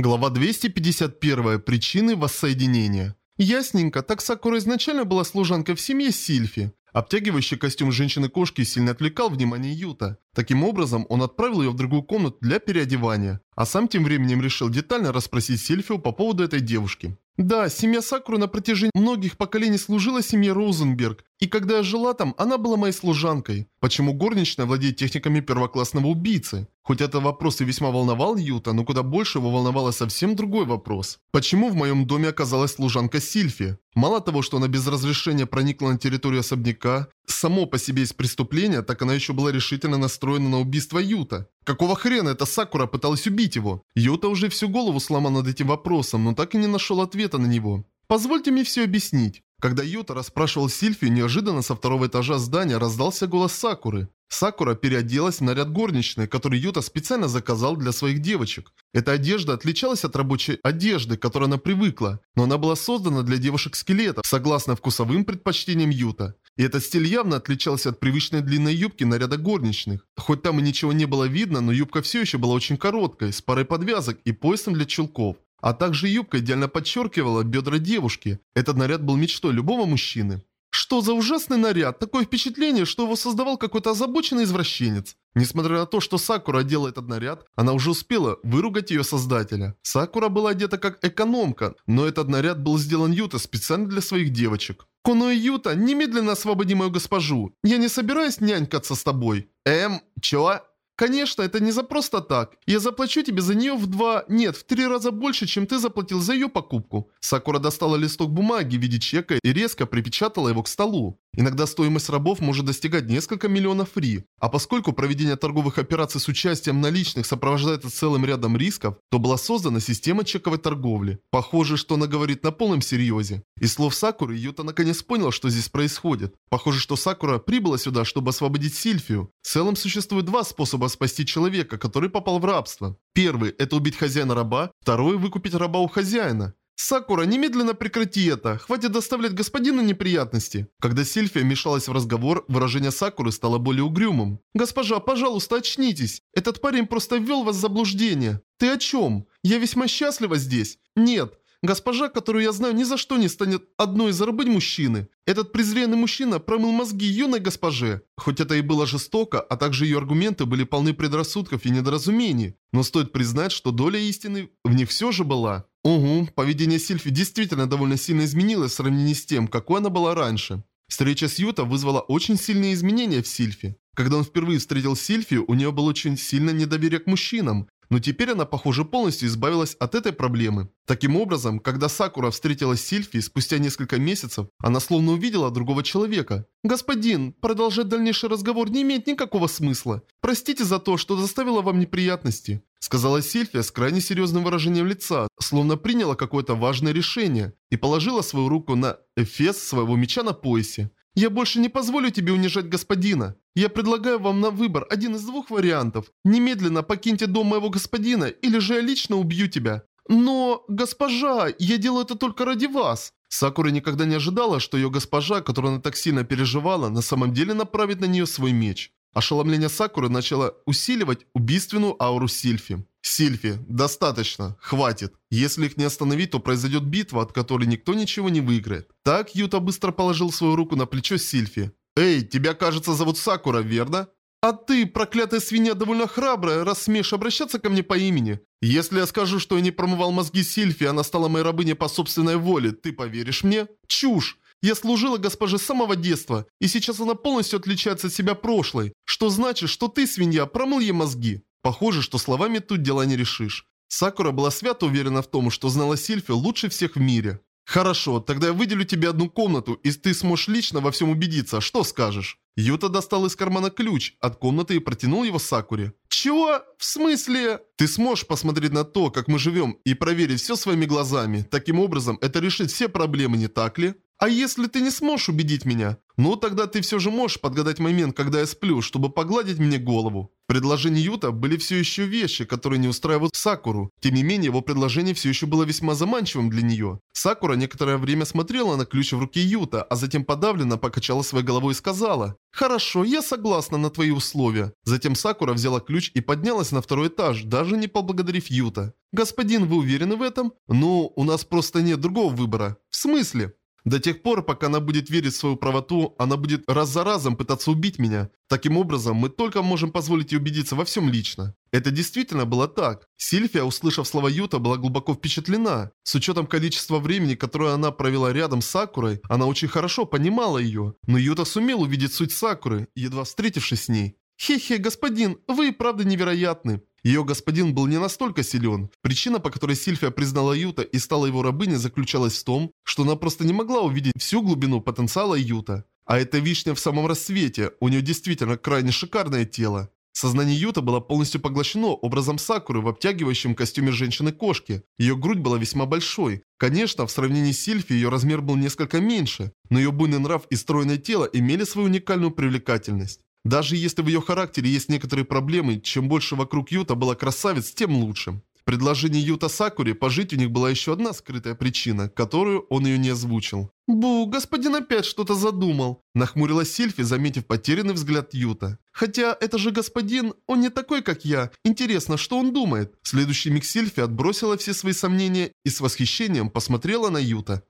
Глава 251. Причины воссоединения. Ясненько, так Сакура изначально была служанкой в семье Сильфи. Обтягивающий костюм женщины-кошки сильно отвлекал внимание Юта. Таким образом, он отправил ее в другую комнату для переодевания. А сам тем временем решил детально расспросить Сильфию по поводу этой девушки. Да, семья Сакуры на протяжении многих поколений служила семье Розенберг, и когда я жила там, она была моей служанкой. Почему горничная владеет техниками первоклассного убийцы? Хоть этот вопрос и весьма волновал Юта, но куда больше его волновало совсем другой вопрос. Почему в моем доме оказалась служанка Сильфи? Мало того, что она без разрешения проникла на территорию особняка, само по себе есть преступление, так она еще была решительно настроена на убийство Юта. Какого хрена эта Сакура пыталась убить его? Юта уже всю голову сломал над этим вопросом, но так и не нашел ответа на него. Позвольте мне все объяснить. Когда Юта расспрашивал Сильфию, неожиданно со второго этажа здания раздался голос Сакуры. Сакура переоделась в наряд горничной, который Юта специально заказал для своих девочек. Эта одежда отличалась от рабочей одежды, к которой она привыкла, но она была создана для девушек-скелетов, согласно вкусовым предпочтениям Юта. И этот стиль явно отличался от привычной длинной юбки наряда горничных. Хоть там и ничего не было видно, но юбка все еще была очень короткой, с парой подвязок и поясом для чулков. А также юбка идеально подчеркивала бедра девушки. Этот наряд был мечтой любого мужчины. Что за ужасный наряд? Такое впечатление, что его создавал какой-то озабоченный извращенец. Несмотря на то, что Сакура одела этот наряд, она уже успела выругать ее создателя. Сакура была одета как экономка, но этот наряд был сделан Юта специально для своих девочек. Коно и Юта, немедленно освободи мою госпожу. Я не собираюсь нянькаться с тобой. Эм, чё? Конечно, это не за просто так. Я заплачу тебе за нее в два... Нет, в три раза больше, чем ты заплатил за ее покупку. Сакура достала листок бумаги в виде чека и резко припечатала его к столу. Иногда стоимость рабов может достигать несколько миллионов фри. А поскольку проведение торговых операций с участием наличных сопровождается целым рядом рисков, то была создана система чековой торговли. Похоже, что она говорит на полном серьезе. Из слов Сакуры Юта наконец понял, что здесь происходит. Похоже, что Сакура прибыла сюда, чтобы освободить Сильфию. В целом существует два способа спасти человека, который попал в рабство. Первый – это убить хозяина раба, второй – выкупить раба у хозяина. «Сакура, немедленно прекрати это! Хватит доставлять господину неприятности!» Когда Сильфия вмешалась в разговор, выражение Сакуры стало более угрюмым. «Госпожа, пожалуйста, очнитесь! Этот парень просто ввел вас в заблуждение! Ты о чем? Я весьма счастлива здесь! Нет, Госпожа, которую я знаю, ни за что не станет одной из рабынь мужчины. Этот презренный мужчина промыл мозги юной госпоже. Хоть это и было жестоко, а также ее аргументы были полны предрассудков и недоразумений. Но стоит признать, что доля истины в них все же была. Угу, поведение Сильфи действительно довольно сильно изменилось в сравнении с тем, какой она была раньше. Встреча с Юта вызвала очень сильные изменения в Сильфи. Когда он впервые встретил Сильфи, у нее было очень сильное недоверие к мужчинам но теперь она, похоже, полностью избавилась от этой проблемы. Таким образом, когда Сакура встретилась с Сильфи спустя несколько месяцев, она словно увидела другого человека. «Господин, продолжать дальнейший разговор не имеет никакого смысла. Простите за то, что заставила вам неприятности», сказала Сильфия с крайне серьезным выражением лица, словно приняла какое-то важное решение и положила свою руку на эфес своего меча на поясе. «Я больше не позволю тебе унижать господина. Я предлагаю вам на выбор один из двух вариантов. Немедленно покиньте дом моего господина, или же я лично убью тебя. Но, госпожа, я делаю это только ради вас». Сакура никогда не ожидала, что ее госпожа, которую она так сильно переживала, на самом деле направит на нее свой меч. Ошеломление Сакуры начало усиливать убийственную ауру Сильфи. «Сильфи, достаточно, хватит. Если их не остановить, то произойдет битва, от которой никто ничего не выиграет». Так Юта быстро положил свою руку на плечо Сильфи. «Эй, тебя, кажется, зовут Сакура, верно?» «А ты, проклятая свинья, довольно храбрая, раз смеешь обращаться ко мне по имени. Если я скажу, что я не промывал мозги Сильфи, она стала моей рабыней по собственной воле, ты поверишь мне? Чушь! Я служила госпоже с самого детства, и сейчас она полностью отличается от себя прошлой, что значит, что ты, свинья, промыл ей мозги. Похоже, что словами тут дела не решишь. Сакура была свято уверена в том, что знала Сильфи лучше всех в мире. «Хорошо, тогда я выделю тебе одну комнату, и ты сможешь лично во всем убедиться. Что скажешь?» Юта достал из кармана ключ от комнаты и протянул его Сакуре. «Чего? В смысле?» «Ты сможешь посмотреть на то, как мы живем, и проверить все своими глазами. Таким образом, это решит все проблемы, не так ли?» А если ты не сможешь убедить меня? Ну, тогда ты все же можешь подгадать момент, когда я сплю, чтобы погладить мне голову. Предложении Юта были все еще вещи, которые не устраивают Сакуру. Тем не менее, его предложение все еще было весьма заманчивым для нее. Сакура некоторое время смотрела на ключ в руке Юта, а затем подавленно покачала своей головой и сказала «Хорошо, я согласна на твои условия». Затем Сакура взяла ключ и поднялась на второй этаж, даже не поблагодарив Юта. «Господин, вы уверены в этом?» «Ну, у нас просто нет другого выбора». «В смысле?» До тех пор, пока она будет верить в свою правоту, она будет раз за разом пытаться убить меня. Таким образом, мы только можем позволить ей убедиться во всем лично. Это действительно было так. Сильфия, услышав слова Юта, была глубоко впечатлена. С учетом количества времени, которое она провела рядом с Сакурой, она очень хорошо понимала ее. Но Юта сумел увидеть суть Сакуры, едва встретившись с ней. «Хе-хе, господин, вы правда невероятны. Ее господин был не настолько силен. Причина, по которой Сильфия признала Юта и стала его рабыней, заключалась в том, что она просто не могла увидеть всю глубину потенциала Юта. А эта вишня в самом рассвете, у нее действительно крайне шикарное тело. Сознание Юта было полностью поглощено образом Сакуры в обтягивающем костюме женщины-кошки. Ее грудь была весьма большой. Конечно, в сравнении с Сильфи ее размер был несколько меньше, но ее буйный нрав и стройное тело имели свою уникальную привлекательность. Даже если в ее характере есть некоторые проблемы, чем больше вокруг Юта была красавиц, тем лучше. В предложении Юта Сакури пожить у них была еще одна скрытая причина, которую он ее не озвучил. «Бу, господин опять что-то задумал», – нахмурилась Сильфи, заметив потерянный взгляд Юта. «Хотя это же господин, он не такой, как я. Интересно, что он думает?» Следующий миг Сильфи отбросила все свои сомнения и с восхищением посмотрела на Юта.